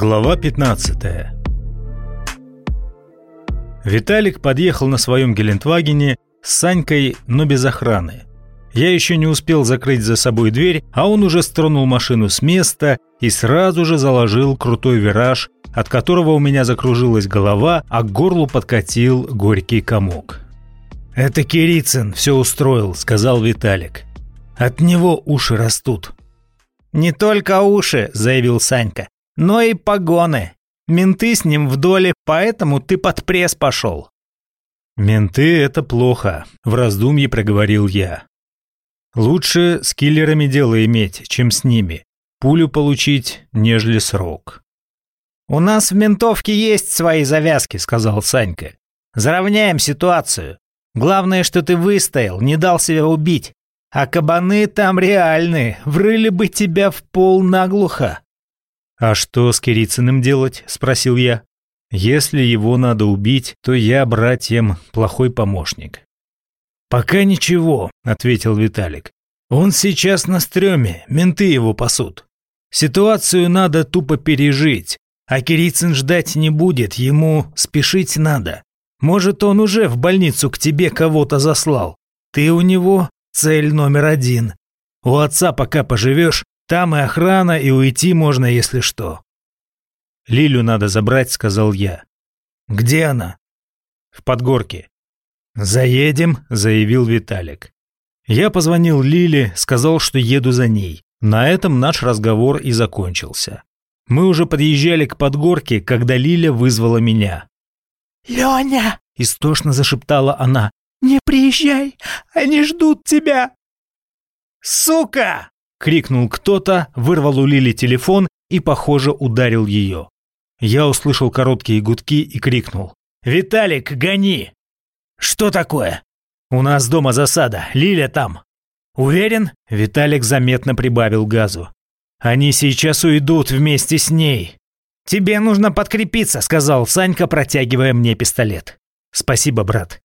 Глава 15 Виталик подъехал на своем Гелендвагене с Санькой, но без охраны. Я еще не успел закрыть за собой дверь, а он уже стронул машину с места и сразу же заложил крутой вираж, от которого у меня закружилась голова, а к горлу подкатил горький комок. «Это Кирицын все устроил», — сказал Виталик. «От него уши растут». «Не только уши», — заявил Санька, — «но и погоны. Менты с ним в доле, поэтому ты под пресс пошел». «Менты — это плохо», — в раздумье проговорил я. «Лучше с киллерами дело иметь, чем с ними. Пулю получить, нежели срок». «У нас в ментовке есть свои завязки», — сказал Санька. «Заровняем ситуацию. Главное, что ты выстоял, не дал себя убить. А кабаны там реальные, врыли бы тебя в пол наглухо». «А что с Кирицыным делать?» – спросил я. «Если его надо убить, то я братьям плохой помощник». «Пока ничего», – ответил Виталик. «Он сейчас на стреме, менты его пасут. Ситуацию надо тупо пережить, а Кирицын ждать не будет, ему спешить надо. Может, он уже в больницу к тебе кого-то заслал. Ты у него цель номер один. У отца пока поживешь, там и охрана, и уйти можно, если что». «Лилю надо забрать», — сказал я. «Где она?» «В Подгорке». «Заедем», — заявил Виталик. Я позвонил Лиле, сказал, что еду за ней. На этом наш разговор и закончился. Мы уже подъезжали к Подгорке, когда Лиля вызвала меня. «Леня!» – истошно зашептала она. «Не приезжай! Они ждут тебя!» «Сука!» – крикнул кто-то, вырвал у Лили телефон и, похоже, ударил ее. Я услышал короткие гудки и крикнул. «Виталик, гони!» «Что такое?» «У нас дома засада, Лиля там». «Уверен?» Виталик заметно прибавил газу. «Они сейчас уйдут вместе с ней». «Тебе нужно подкрепиться», — сказал Санька, протягивая мне пистолет. «Спасибо, брат».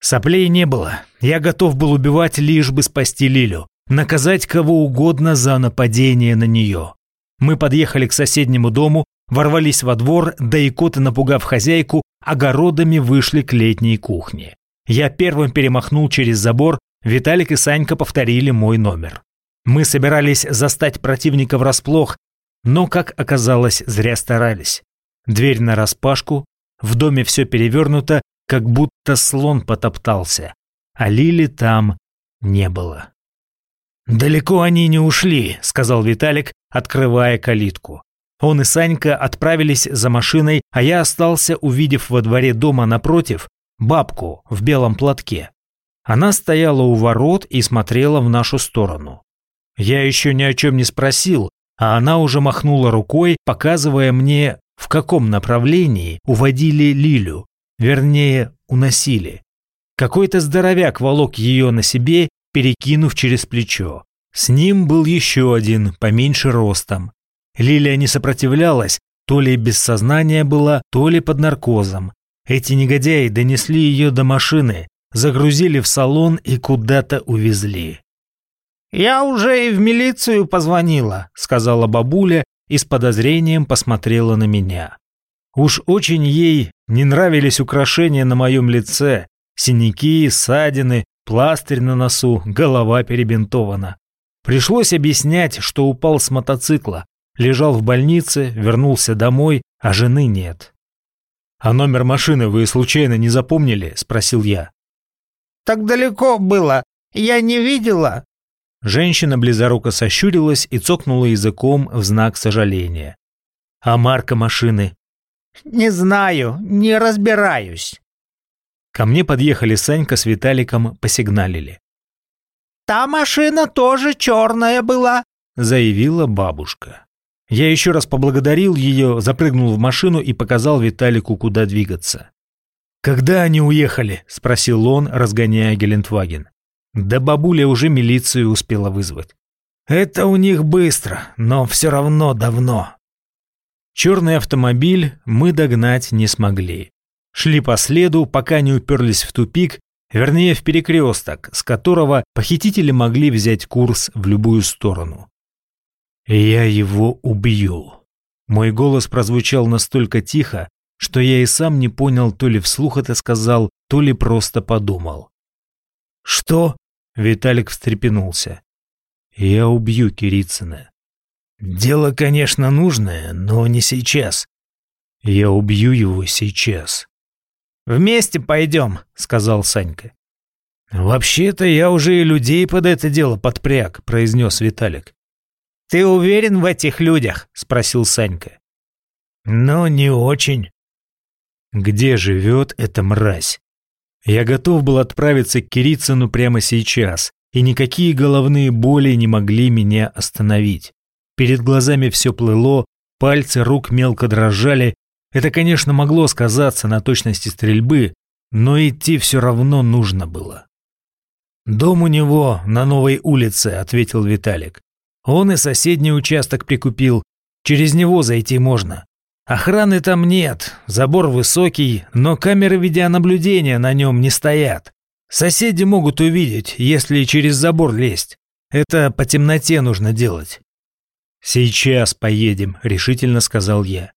Соплей не было. Я готов был убивать, лишь бы спасти Лилю. Наказать кого угодно за нападение на нее. Мы подъехали к соседнему дому, ворвались во двор, да и коты, напугав хозяйку, огородами вышли к летней кухне. Я первым перемахнул через забор, Виталик и Санька повторили мой номер. Мы собирались застать противника врасплох, но, как оказалось, зря старались. Дверь нараспашку, в доме все перевернуто, как будто слон потоптался, а Лили там не было. «Далеко они не ушли», — сказал Виталик, открывая калитку. Он и Санька отправились за машиной, а я остался, увидев во дворе дома напротив бабку в белом платке. Она стояла у ворот и смотрела в нашу сторону. Я еще ни о чем не спросил, а она уже махнула рукой, показывая мне, в каком направлении уводили Лилю, вернее, уносили. Какой-то здоровяк волок ее на себе, перекинув через плечо. С ним был еще один, поменьше ростом. Лилия не сопротивлялась, то ли без сознания была, то ли под наркозом. Эти негодяи донесли ее до машины, загрузили в салон и куда-то увезли. «Я уже и в милицию позвонила», — сказала бабуля и с подозрением посмотрела на меня. Уж очень ей не нравились украшения на моем лице, синяки, ссадины, пластырь на носу, голова перебинтована. Пришлось объяснять, что упал с мотоцикла, лежал в больнице, вернулся домой, а жены нет. «А номер машины вы случайно не запомнили?» – спросил я. «Так далеко было, я не видела», Женщина близоруко сощурилась и цокнула языком в знак сожаления. «А марка машины?» «Не знаю, не разбираюсь». Ко мне подъехали Санька с Виталиком, посигналили. «Та машина тоже черная была», — заявила бабушка. Я еще раз поблагодарил ее, запрыгнул в машину и показал Виталику, куда двигаться. «Когда они уехали?» – спросил он, разгоняя Гелендваген. Да бабуля уже милицию успела вызвать. Это у них быстро, но все равно давно. Черный автомобиль мы догнать не смогли. Шли по следу, пока не уперлись в тупик, вернее в перекресток, с которого похитители могли взять курс в любую сторону. «Я его убью», Мой голос прозвучал настолько тихо, что я и сам не понял, то ли вслух это сказал, то ли просто подумал. «Что?» — Виталик встрепенулся. «Я убью Кирицына». «Дело, конечно, нужное, но не сейчас». «Я убью его сейчас». «Вместе пойдем», — сказал Санька. «Вообще-то я уже и людей под это дело подпряг», — произнес Виталик. «Ты уверен в этих людях?» — спросил Санька. «Ну, не очень». «Где живет эта мразь?» Я готов был отправиться к Кирицыну прямо сейчас, и никакие головные боли не могли меня остановить. Перед глазами все плыло, пальцы рук мелко дрожали. Это, конечно, могло сказаться на точности стрельбы, но идти все равно нужно было. «Дом у него на новой улице», — ответил Виталик. «Он и соседний участок прикупил. Через него зайти можно. Охраны там нет, забор высокий, но камеры видеонаблюдения на нем не стоят. Соседи могут увидеть, если через забор лезть. Это по темноте нужно делать». «Сейчас поедем», — решительно сказал я.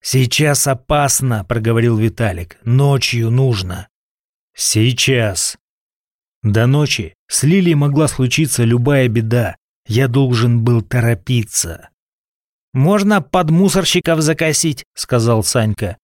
«Сейчас опасно», — проговорил Виталик. «Ночью нужно». «Сейчас». До ночи с Лилией могла случиться любая беда. Я должен был торопиться. «Можно под мусорщиков закосить», — сказал Санька.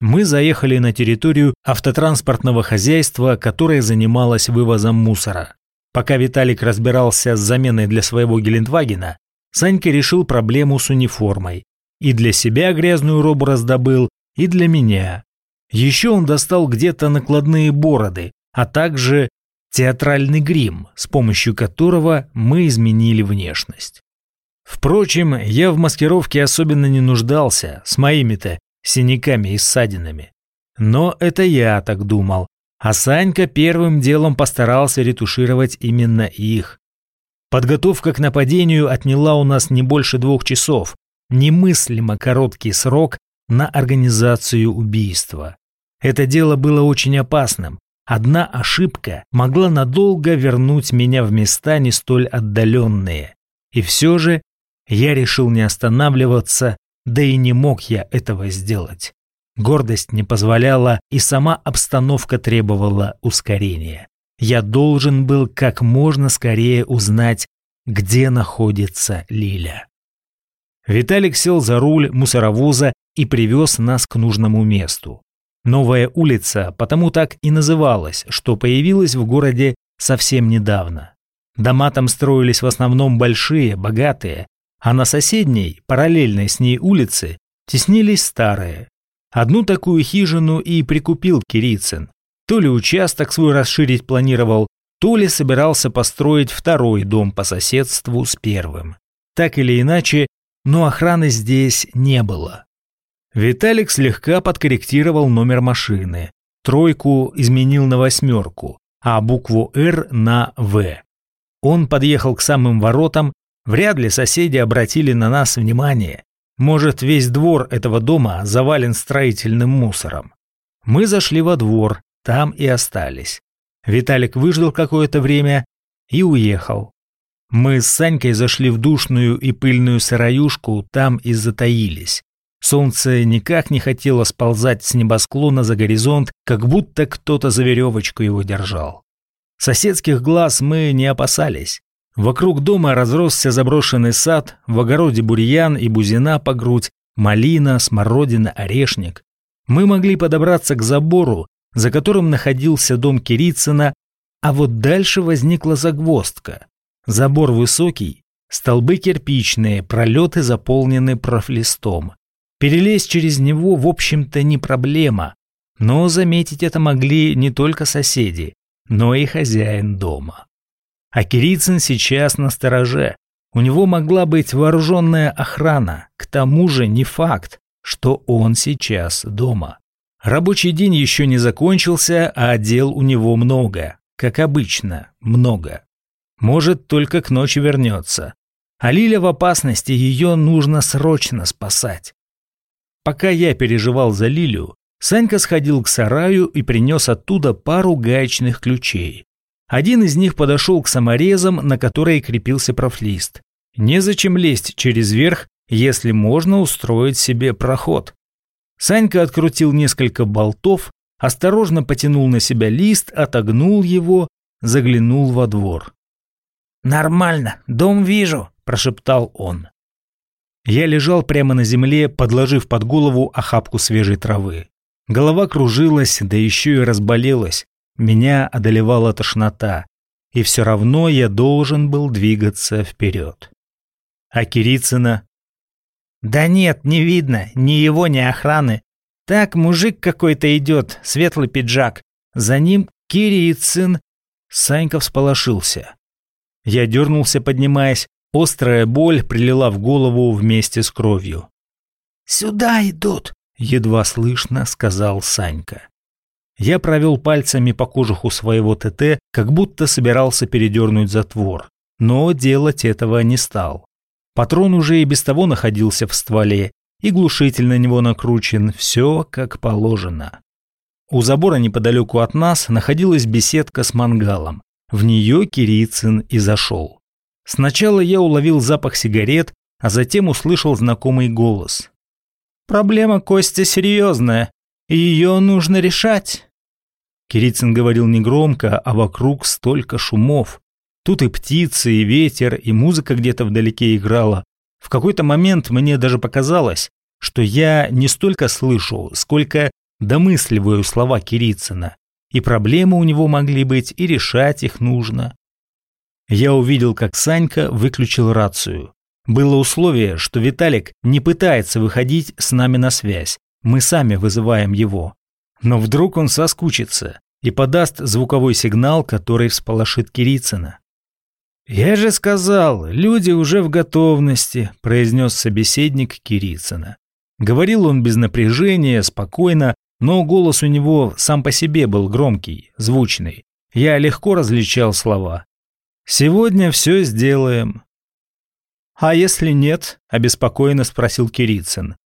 Мы заехали на территорию автотранспортного хозяйства, которое занималось вывозом мусора. Пока Виталик разбирался с заменой для своего Гелендвагена, Санька решил проблему с униформой. И для себя грязную робу раздобыл, и для меня. Еще он достал где-то накладные бороды, а также театральный грим, с помощью которого мы изменили внешность. Впрочем, я в маскировке особенно не нуждался, с моими-то синяками и ссадинами. Но это я так думал, а Санька первым делом постарался ретушировать именно их. Подготовка к нападению отняла у нас не больше двух часов, немыслимо короткий срок на организацию убийства. Это дело было очень опасным, Одна ошибка могла надолго вернуть меня в места не столь отдаленные. И все же я решил не останавливаться, да и не мог я этого сделать. Гордость не позволяла, и сама обстановка требовала ускорения. Я должен был как можно скорее узнать, где находится Лиля. Виталик сел за руль мусоровоза и привез нас к нужному месту. Новая улица потому так и называлась, что появилась в городе совсем недавно. Дома там строились в основном большие, богатые, а на соседней, параллельной с ней улице, теснились старые. Одну такую хижину и прикупил Кирицын. То ли участок свой расширить планировал, то ли собирался построить второй дом по соседству с первым. Так или иначе, но охраны здесь не было. Виталик слегка подкорректировал номер машины. Тройку изменил на восьмерку, а букву «Р» на «В». Он подъехал к самым воротам, вряд ли соседи обратили на нас внимание. Может, весь двор этого дома завален строительным мусором. Мы зашли во двор, там и остались. Виталик выждал какое-то время и уехал. Мы с Санькой зашли в душную и пыльную сыроюшку, там и затаились. Солнце никак не хотело сползать с небосклона за горизонт, как будто кто-то за веревочку его держал. Соседских глаз мы не опасались. Вокруг дома разросся заброшенный сад, в огороде бурьян и бузина по грудь, малина, смородина, орешник. Мы могли подобраться к забору, за которым находился дом Кирицына, а вот дальше возникла загвоздка. Забор высокий, столбы кирпичные, пролеты заполнены профлистом. Перелезть через него, в общем-то, не проблема, но заметить это могли не только соседи, но и хозяин дома. А Кирицын сейчас на стороже. У него могла быть вооруженная охрана, к тому же не факт, что он сейчас дома. Рабочий день еще не закончился, а дел у него много, как обычно, много. Может, только к ночи вернется. А Лиля в опасности, ее нужно срочно спасать. Пока я переживал за Лилю, Санька сходил к сараю и принес оттуда пару гаечных ключей. Один из них подошел к саморезам, на которые крепился профлист. Незачем лезть через верх если можно устроить себе проход. Санька открутил несколько болтов, осторожно потянул на себя лист, отогнул его, заглянул во двор. «Нормально, дом вижу», – прошептал он. Я лежал прямо на земле, подложив под голову охапку свежей травы. Голова кружилась, да еще и разболелась. Меня одолевала тошнота. И все равно я должен был двигаться вперед. А Кирицына? Да нет, не видно, ни его, ни охраны. Так, мужик какой-то идет, светлый пиджак. За ним Кирицын. Санька всполошился. Я дернулся, поднимаясь. Острая боль прилила в голову вместе с кровью. «Сюда идут!» — едва слышно сказал Санька. Я провел пальцами по кожуху своего ТТ, как будто собирался передернуть затвор, но делать этого не стал. Патрон уже и без того находился в стволе, и глушитель на него накручен, все как положено. У забора неподалеку от нас находилась беседка с мангалом. В нее Кирицын и зашел. Сначала я уловил запах сигарет, а затем услышал знакомый голос. «Проблема Костя серьезная, и ее нужно решать». Кирицын говорил негромко, а вокруг столько шумов. Тут и птицы, и ветер, и музыка где-то вдалеке играла. В какой-то момент мне даже показалось, что я не столько слышу, сколько домысливаю слова Кирицына. И проблемы у него могли быть, и решать их нужно. Я увидел, как Санька выключил рацию. Было условие, что Виталик не пытается выходить с нами на связь. Мы сами вызываем его. Но вдруг он соскучится и подаст звуковой сигнал, который всполошит Кирицына. «Я же сказал, люди уже в готовности», – произнес собеседник Кирицына. Говорил он без напряжения, спокойно, но голос у него сам по себе был громкий, звучный. Я легко различал слова. «Сегодня все сделаем». «А если нет?» – обеспокоенно спросил Кирицын.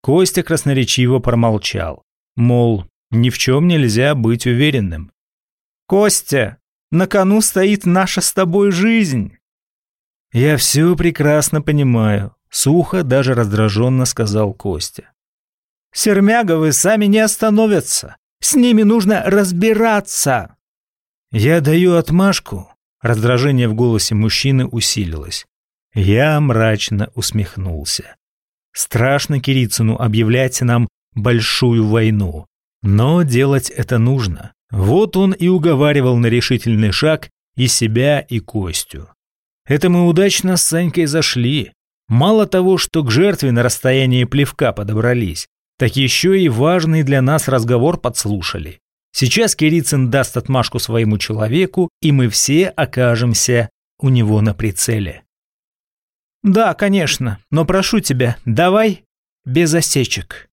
Костя красноречиво промолчал. Мол, ни в чем нельзя быть уверенным. «Костя, на кону стоит наша с тобой жизнь!» «Я все прекрасно понимаю», — сухо, даже раздраженно сказал Костя. «Сермяговы сами не остановятся. С ними нужно разбираться!» «Я даю отмашку, Раздражение в голосе мужчины усилилось. Я мрачно усмехнулся. Страшно Кирицыну объявлять нам большую войну. Но делать это нужно. Вот он и уговаривал на решительный шаг и себя, и Костю. Это мы удачно с Санькой зашли. Мало того, что к жертве на расстоянии плевка подобрались, так еще и важный для нас разговор подслушали. Сейчас Кирицын даст отмашку своему человеку, и мы все окажемся у него на прицеле. «Да, конечно, но прошу тебя, давай без осечек».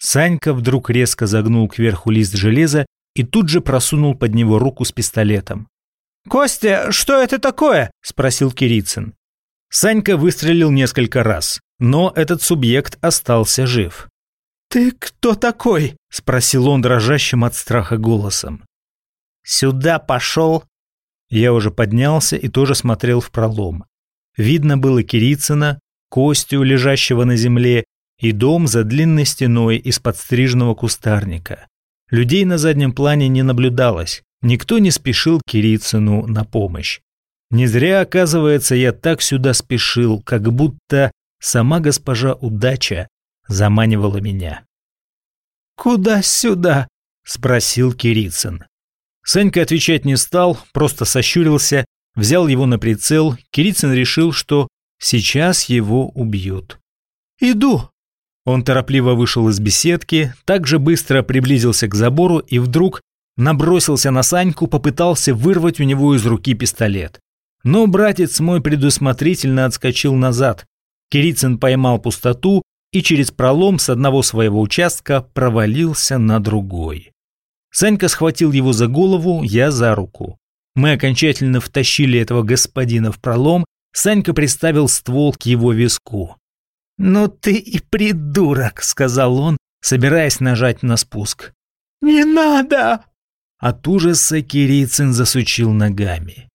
Санька вдруг резко загнул кверху лист железа и тут же просунул под него руку с пистолетом. «Костя, что это такое?» – спросил Кирицын. Санька выстрелил несколько раз, но этот субъект остался жив. «Ты кто такой?» – спросил он дрожащим от страха голосом. «Сюда пошел!» Я уже поднялся и тоже смотрел в пролом. Видно было Кирицына, Костю, лежащего на земле, и дом за длинной стеной из подстриженного кустарника. Людей на заднем плане не наблюдалось, никто не спешил Кирицыну на помощь. Не зря, оказывается, я так сюда спешил, как будто сама госпожа удача заманивала меня. «Куда сюда?» – спросил Кирицын. Санька отвечать не стал, просто сощурился, взял его на прицел. Кирицын решил, что сейчас его убьют. «Иду!» Он торопливо вышел из беседки, также быстро приблизился к забору и вдруг набросился на Саньку, попытался вырвать у него из руки пистолет. Но братец мой предусмотрительно отскочил назад. Кирицын поймал пустоту и через пролом с одного своего участка провалился на другой. Санька схватил его за голову, я за руку. Мы окончательно втащили этого господина в пролом, Санька приставил ствол к его виску. «Ну ты и придурок», — сказал он, собираясь нажать на спуск. «Не надо!» От ужаса Кирицын засучил ногами.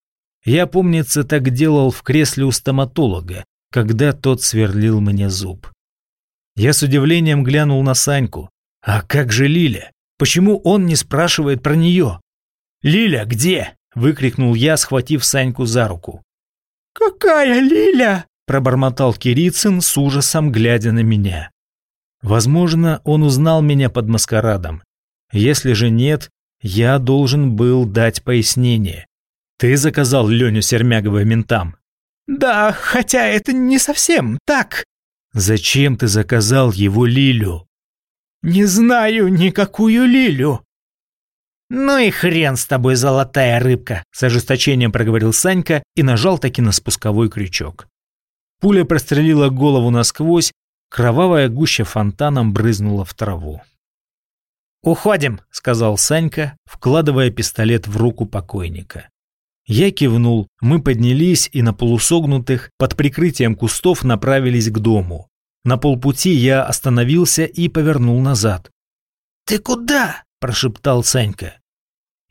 Я, помнится, так делал в кресле у стоматолога, когда тот сверлил мне зуб. Я с удивлением глянул на Саньку. А как же Лиля? Почему он не спрашивает про нее? «Лиля, где?» – выкрикнул я, схватив Саньку за руку. «Какая Лиля?» – пробормотал Кирицын с ужасом, глядя на меня. Возможно, он узнал меня под маскарадом. Если же нет, я должен был дать пояснение. Ты заказал Леню Сермягова ментам? Да, хотя это не совсем так. Зачем ты заказал его Лилю? Не знаю никакую Лилю. «Ну и хрен с тобой, золотая рыбка!» С ожесточением проговорил Санька и нажал таки на спусковой крючок. Пуля прострелила голову насквозь, кровавая гуща фонтаном брызнула в траву. «Уходим», — сказал Санька, вкладывая пистолет в руку покойника. Я кивнул, мы поднялись и на полусогнутых, под прикрытием кустов, направились к дому. На полпути я остановился и повернул назад. «Ты куда?» – прошептал Санька.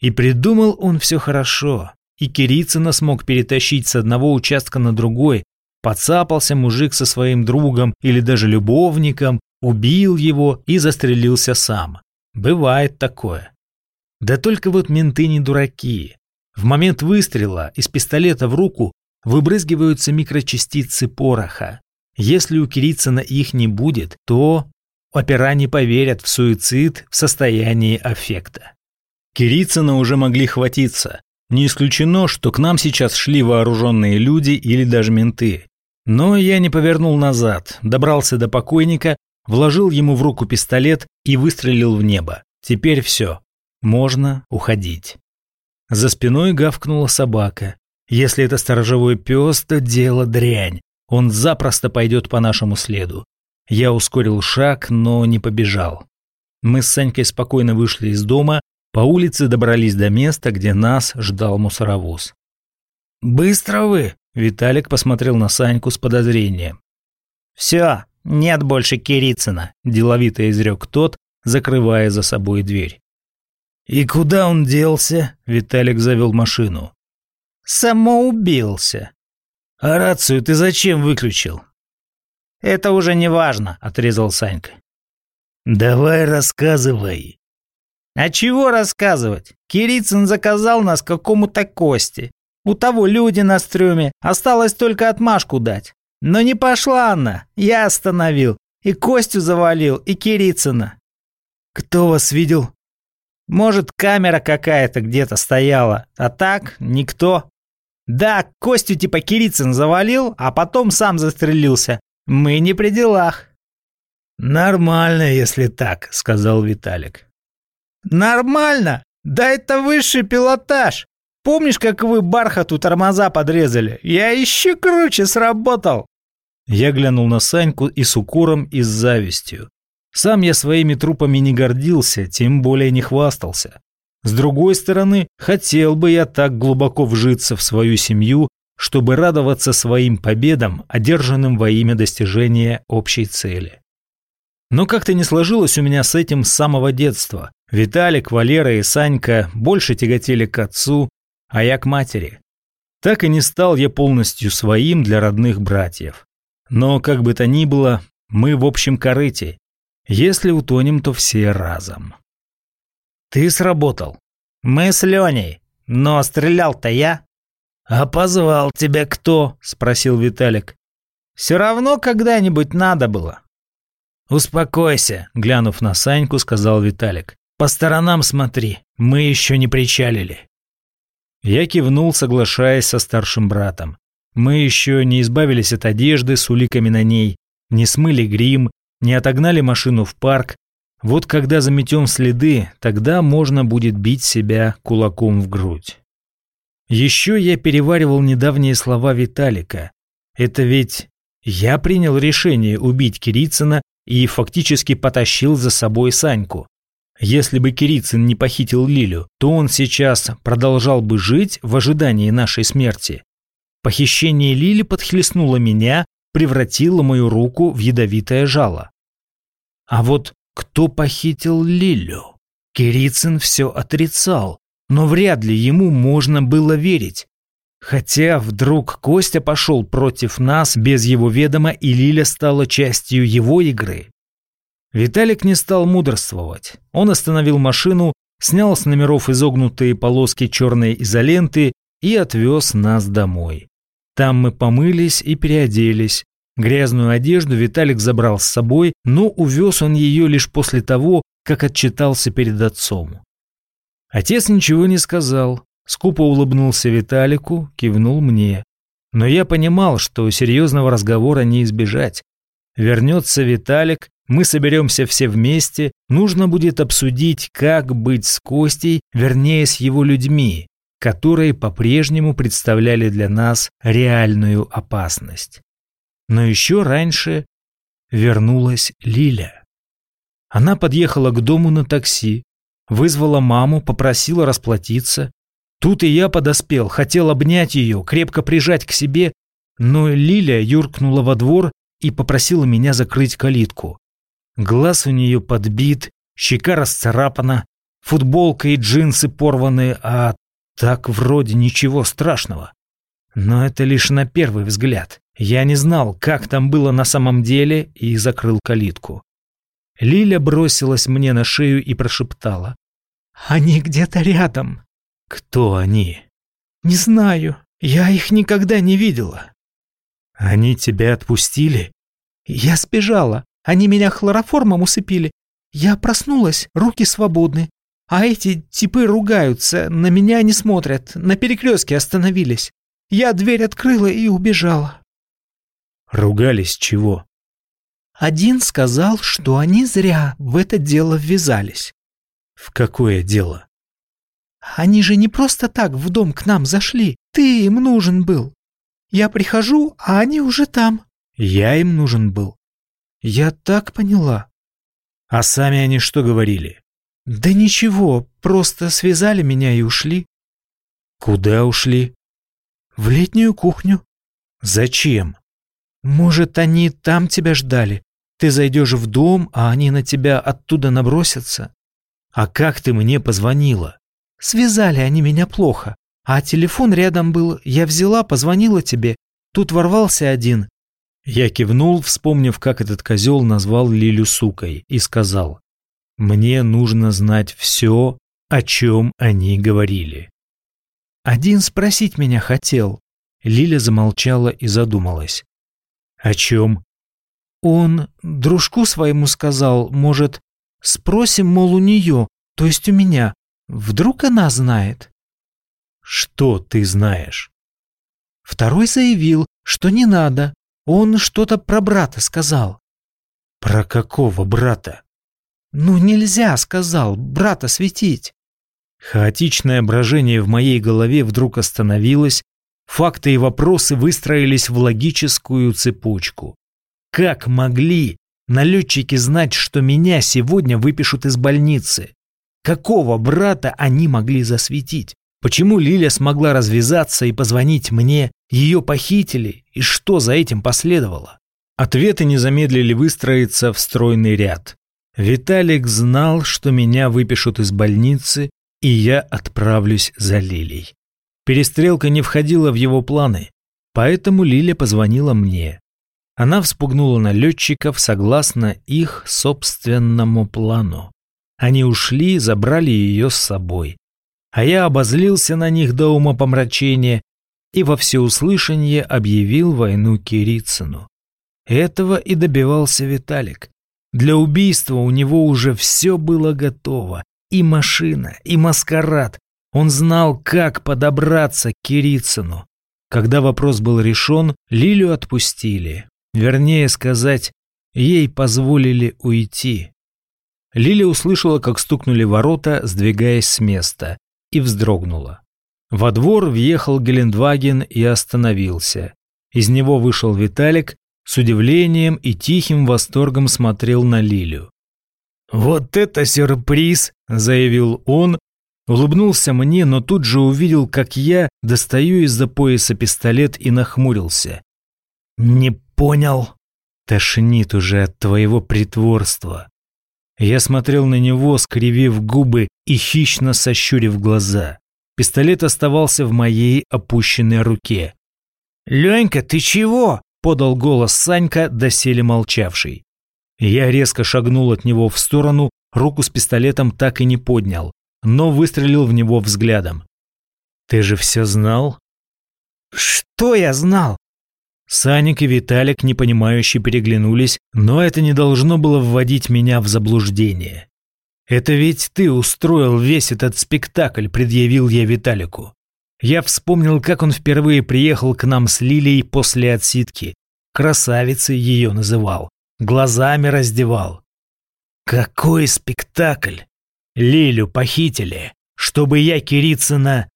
И придумал он все хорошо. И Кирицына смог перетащить с одного участка на другой. Подцапался мужик со своим другом или даже любовником, убил его и застрелился сам. Бывает такое. Да только вот менты не дураки. В момент выстрела из пистолета в руку выбрызгиваются микрочастицы пороха. Если у Кирицына их не будет, то опера не поверят в суицид в состоянии аффекта. Кирицына уже могли хватиться. Не исключено, что к нам сейчас шли вооруженные люди или даже менты. Но я не повернул назад, добрался до покойника, вложил ему в руку пистолет и выстрелил в небо. Теперь все. Можно уходить. За спиной гавкнула собака. Если это сторожевой пес, то дело дрянь. Он запросто пойдет по нашему следу. Я ускорил шаг, но не побежал. Мы с Санькой спокойно вышли из дома, по улице добрались до места, где нас ждал мусоровоз. «Быстро вы!» – Виталик посмотрел на Саньку с подозрением. «Все, нет больше Кирицына», – деловито изрек тот, закрывая за собой дверь. «И куда он делся?» — Виталик завел машину. «Самоубился». «А рацию ты зачем выключил?» «Это уже не важно», — отрезал Санька. «Давай рассказывай». «А чего рассказывать? Кирицын заказал нас какому-то Косте. У того люди на стрёме, осталось только отмашку дать. Но не пошла она, я остановил. И Костю завалил, и Кирицына». «Кто вас видел?» Может, камера какая-то где-то стояла, а так никто. Да, Костю типа Кирицын завалил, а потом сам застрелился. Мы не при делах. Нормально, если так, сказал Виталик. Нормально? Да это высший пилотаж. Помнишь, как вы бархату тормоза подрезали? Я еще круче сработал. Я глянул на Саньку и с укором, и с завистью. Сам я своими трупами не гордился, тем более не хвастался. С другой стороны, хотел бы я так глубоко вжиться в свою семью, чтобы радоваться своим победам, одержанным во имя достижения общей цели. Но как-то не сложилось у меня с этим с самого детства. Виталик, Валера и Санька больше тяготели к отцу, а я к матери. Так и не стал я полностью своим для родных братьев. Но, как бы то ни было, мы в общем корыте, если утонем, то все разом. Ты сработал. Мы с Леней. Но стрелял-то я. А позвал тебя кто? Спросил Виталик. Все равно когда-нибудь надо было. Успокойся, глянув на Саньку, сказал Виталик. По сторонам смотри, мы еще не причалили. Я кивнул, соглашаясь со старшим братом. Мы еще не избавились от одежды с уликами на ней, не смыли грим, не отогнали машину в парк. Вот когда заметем следы, тогда можно будет бить себя кулаком в грудь. Еще я переваривал недавние слова Виталика. Это ведь я принял решение убить Кирицына и фактически потащил за собой Саньку. Если бы Кирицын не похитил Лилю, то он сейчас продолжал бы жить в ожидании нашей смерти. Похищение Лили подхлестнуло меня, превратило мою руку в ядовитое жало. А вот кто похитил Лилю? Кирицын все отрицал, но вряд ли ему можно было верить. Хотя вдруг Костя пошел против нас без его ведома, и Лиля стала частью его игры. Виталик не стал мудрствовать. Он остановил машину, снял с номеров изогнутые полоски черной изоленты и отвез нас домой. Там мы помылись и переоделись. Грязную одежду Виталик забрал с собой, но увез он ее лишь после того, как отчитался перед отцом. Отец ничего не сказал, Скупо улыбнулся Виталику, кивнул мне. Но я понимал, что серьезного разговора не избежать. Вернется Виталик, мы соберемся все вместе, нужно будет обсудить, как быть с Костей, вернее, с его людьми, которые по-прежнему представляли для нас реальную опасность. Но еще раньше вернулась Лиля. Она подъехала к дому на такси, вызвала маму, попросила расплатиться, Тут и я подоспел, хотел обнять ее, крепко прижать к себе, но Лиля юркнула во двор и попросила меня закрыть калитку. Глаз у нее подбит, щека расцарапана, футболка и джинсы порваны, а так вроде ничего страшного. Но это лишь на первый взгляд. Я не знал, как там было на самом деле, и закрыл калитку. Лиля бросилась мне на шею и прошептала. «Они где-то рядом. Кто они? Не знаю. Я их никогда не видела. Они тебя отпустили? Я сбежала. Они меня хлороформом усыпили. Я проснулась, руки свободны. А эти типы ругаются, на меня не смотрят, на перекрестке остановились. Я дверь открыла и убежала. Ругались чего? Один сказал, что они зря в это дело ввязались. В какое дело? Они же не просто так в дом к нам зашли. Ты им нужен был. Я прихожу, а они уже там. Я им нужен был. Я так поняла. А сами они что говорили? Да ничего, просто связали меня и ушли. Куда ушли? В летнюю кухню. Зачем? Может, они там тебя ждали. Ты зайдешь в дом, а они на тебя оттуда набросятся. А как ты мне позвонила? Связали они меня плохо. А телефон рядом был, я взяла, позвонила тебе. Тут ворвался один. Я кивнул, вспомнив, как этот козел назвал Лилю сукой, и сказал, «Мне нужно знать все, о чем они говорили». Один спросить меня хотел. Лиля замолчала и задумалась. «О чем?» Он дружку своему сказал, может, спросим, мол, у нее, то есть у меня, Вдруг она знает? Что ты знаешь? Второй заявил, что не надо. Он что-то про брата сказал. Про какого брата? Ну, нельзя, сказал, брата светить. Хаотичное брожение в моей голове вдруг остановилось, факты и вопросы выстроились в логическую цепочку. Как могли налетчики знать, что меня сегодня выпишут из больницы? Какого брата они могли засветить? Почему Лиля смогла развязаться и позвонить мне? Ее похитили? И что за этим последовало? Ответы не замедлили выстроиться в стройный ряд. Виталик знал, что меня выпишут из больницы, и я отправлюсь за Лилей. Перестрелка не входила в его планы, поэтому Лиля позвонила мне. Она вспугнула налетчиков согласно их собственному плану. Они ушли, забрали ее с собой. А я обозлился на них до умопомрачения и во всеуслышание объявил войну Кирицыну. Этого и добивался Виталик. Для убийства у него уже все было готово. И машина, и маскарад. Он знал, как подобраться к Кирицыну. Когда вопрос был решен, Лилю отпустили. Вернее сказать, ей позволили уйти. Лиля услышала, как стукнули ворота, сдвигаясь с места, и вздрогнула. Во двор въехал Гелендваген и остановился. Из него вышел Виталик, с удивлением и тихим восторгом смотрел на Лилю. «Вот это сюрприз!» – заявил он, улыбнулся мне, но тут же увидел, как я достаю из-за пояса пистолет и нахмурился. «Не понял?» «Тошнит уже от твоего притворства», я смотрел на него, скривив губы и хищно сощурив глаза. Пистолет оставался в моей опущенной руке. «Ленька, ты чего?» – подал голос Санька, доселе молчавший. Я резко шагнул от него в сторону, руку с пистолетом так и не поднял, но выстрелил в него взглядом. «Ты же все знал?» «Что я знал?» Саник и Виталик, непонимающе переглянулись, но это не должно было вводить меня в заблуждение. «Это ведь ты устроил весь этот спектакль», — предъявил я Виталику. Я вспомнил, как он впервые приехал к нам с Лилией после отсидки. Красавицей ее называл, глазами раздевал. «Какой спектакль! Лилю похитили, чтобы я Кирицына...»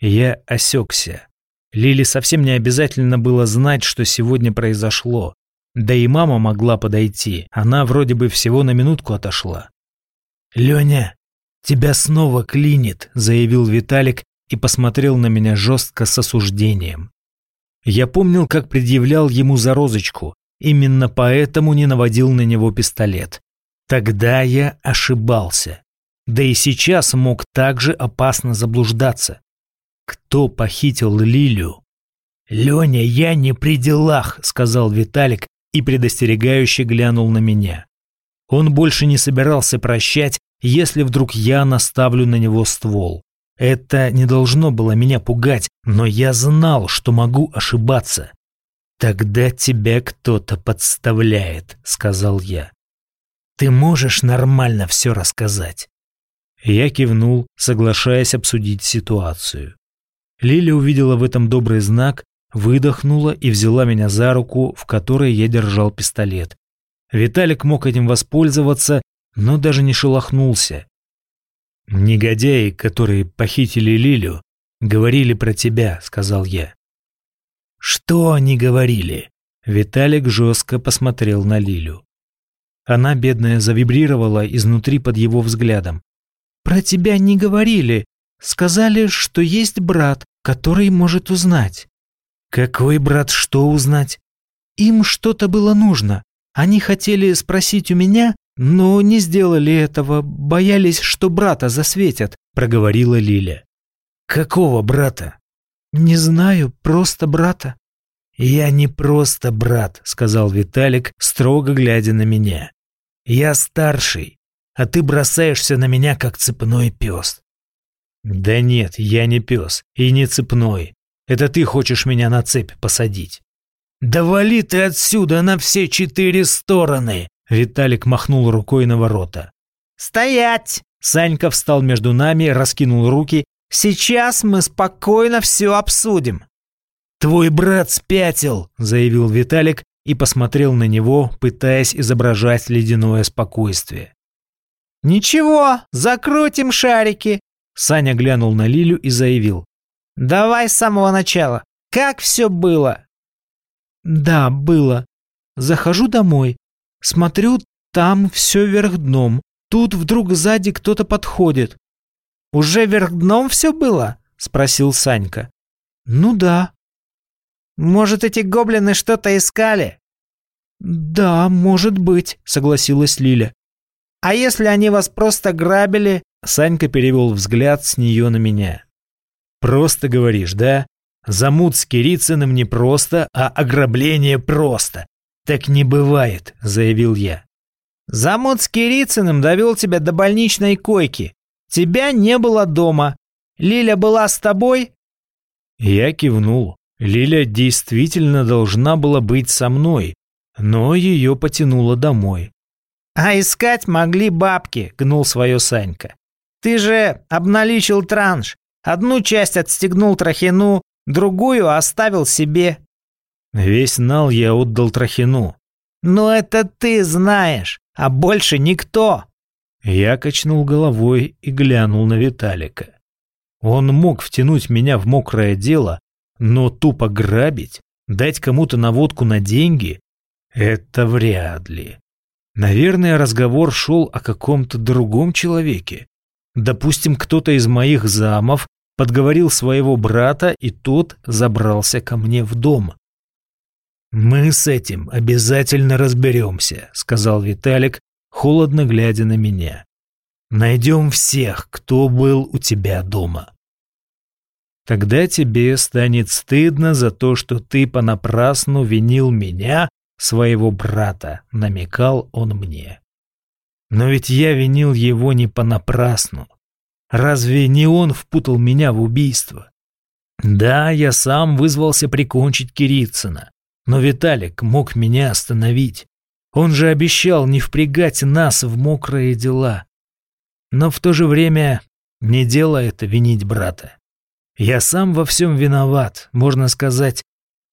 Я осекся. Лиле совсем не обязательно было знать, что сегодня произошло. Да и мама могла подойти, она вроде бы всего на минутку отошла. «Леня, тебя снова клинит», — заявил Виталик и посмотрел на меня жестко с осуждением. Я помнил, как предъявлял ему за розочку, именно поэтому не наводил на него пистолет. Тогда я ошибался. Да и сейчас мог также опасно заблуждаться. Кто похитил Лилю? «Леня, я не при делах», — сказал Виталик и предостерегающе глянул на меня. Он больше не собирался прощать, если вдруг я наставлю на него ствол. Это не должно было меня пугать, но я знал, что могу ошибаться. «Тогда тебя кто-то подставляет», — сказал я. «Ты можешь нормально все рассказать?» Я кивнул, соглашаясь обсудить ситуацию. Лиля увидела в этом добрый знак, выдохнула и взяла меня за руку, в которой я держал пистолет. Виталик мог этим воспользоваться, но даже не шелохнулся. «Негодяи, которые похитили Лилю, говорили про тебя», — сказал я. «Что они говорили?» Виталик жестко посмотрел на Лилю. Она, бедная, завибрировала изнутри под его взглядом. «Про тебя не говорили. Сказали, что есть брат, который может узнать». «Какой брат что узнать?» «Им что-то было нужно. Они хотели спросить у меня, но не сделали этого, боялись, что брата засветят», — проговорила Лиля. «Какого брата?» «Не знаю, просто брата». «Я не просто брат», — сказал Виталик, строго глядя на меня. «Я старший, а ты бросаешься на меня, как цепной пес». «Да нет, я не пес и не цепной. Это ты хочешь меня на цепь посадить». «Да вали ты отсюда на все четыре стороны!» Виталик махнул рукой на ворота. «Стоять!» Санька встал между нами, раскинул руки. «Сейчас мы спокойно все обсудим». «Твой брат спятил», — заявил Виталик и посмотрел на него, пытаясь изображать ледяное спокойствие. «Ничего, закрутим шарики», — Саня глянул на Лилю и заявил. «Давай с самого начала. Как все было?» «Да, было. Захожу домой. Смотрю, там все вверх дном. Тут вдруг сзади кто-то подходит. «Уже вверх дном все было?» — спросил Санька. «Ну да». «Может, эти гоблины что-то искали?» «Да, может быть», — согласилась Лиля. «А если они вас просто грабили?» Санька перевел взгляд с нее на меня. «Просто говоришь, да? Замут с Кирицыным не просто, а ограбление просто. Так не бывает», — заявил я. «Замут с Кирицыным довел тебя до больничной койки. Тебя не было дома. Лиля была с тобой?» Я кивнул. Лиля действительно должна была быть со мной, но ее потянуло домой. «А искать могли бабки», — гнул свое Санька. «Ты же обналичил транш. Одну часть отстегнул Трохину, другую оставил себе». Весь нал я отдал Трохину. «Но это ты знаешь, а больше никто». Я качнул головой и глянул на Виталика. Он мог втянуть меня в мокрое дело, но тупо грабить, дать кому-то наводку на деньги — это вряд ли. Наверное, разговор шел о каком-то другом человеке. Допустим, кто-то из моих замов подговорил своего брата, и тот забрался ко мне в дом. «Мы с этим обязательно разберемся», — сказал Виталик, холодно глядя на меня. «Найдем всех, кто был у тебя дома». Тогда тебе станет стыдно за то, что ты понапрасну винил меня, своего брата, намекал он мне. Но ведь я винил его не понапрасну. Разве не он впутал меня в убийство? Да, я сам вызвался прикончить Кирицына, но Виталик мог меня остановить. Он же обещал не впрягать нас в мокрые дела. Но в то же время не дело это винить брата. Я сам во всем виноват, можно сказать,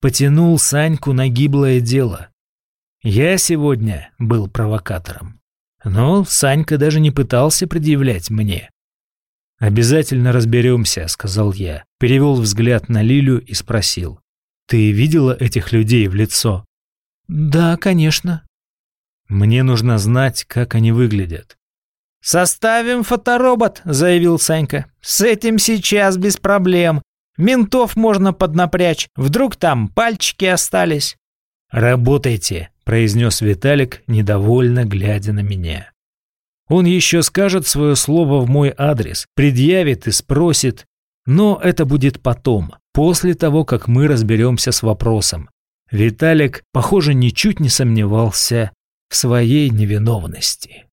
потянул Саньку на гиблое дело. Я сегодня был провокатором. Но Санька даже не пытался предъявлять мне. «Обязательно разберемся», — сказал я. Перевел взгляд на Лилю и спросил. «Ты видела этих людей в лицо?» «Да, конечно». «Мне нужно знать, как они выглядят». «Составим фоторобот», — заявил Санька. «С этим сейчас без проблем. Ментов можно поднапрячь. Вдруг там пальчики остались». «Работайте», — произнес Виталик, недовольно глядя на меня. Он еще скажет свое слово в мой адрес, предъявит и спросит, но это будет потом, после того, как мы разберемся с вопросом. Виталик, похоже, ничуть не сомневался в своей невиновности.